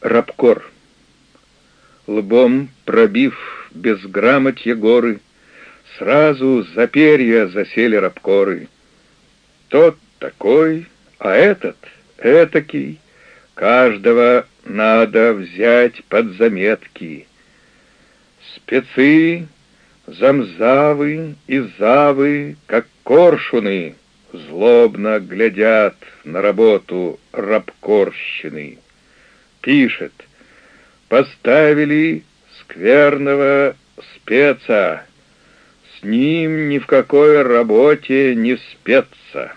Рабкор. Лбом пробив безграмотье горы, Сразу за перья засели рабкоры. Тот такой, а этот этакий, Каждого надо взять под заметки. Спецы, замзавы и завы, как коршуны, Злобно глядят на работу рабкорщины пишет. Поставили скверного спеца, с ним ни в какой работе не спеться.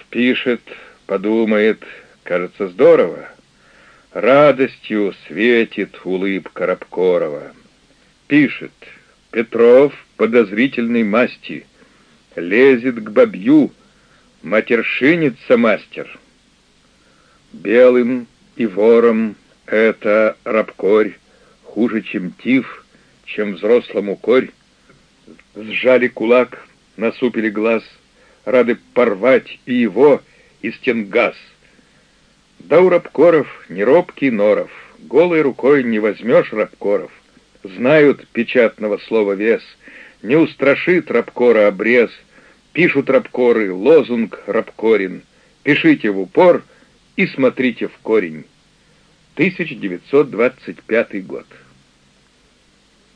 Впишет, подумает, кажется здорово. Радостью светит улыбка Рабкорова. Пишет, Петров подозрительной масти, лезет к бабью, матершинится мастер. Белым и вором это рабкорь, хуже, чем тиф, чем взрослому корь. Сжали кулак, насупили глаз, рады порвать и его, и стенгаз. Да у рабкоров не робкий норов, голой рукой не возьмешь рабкоров. Знают печатного слова вес, не устрашит рабкора обрез, пишут рабкоры лозунг рабкорин. Пишите в упор — и смотрите в корень. 1925 год.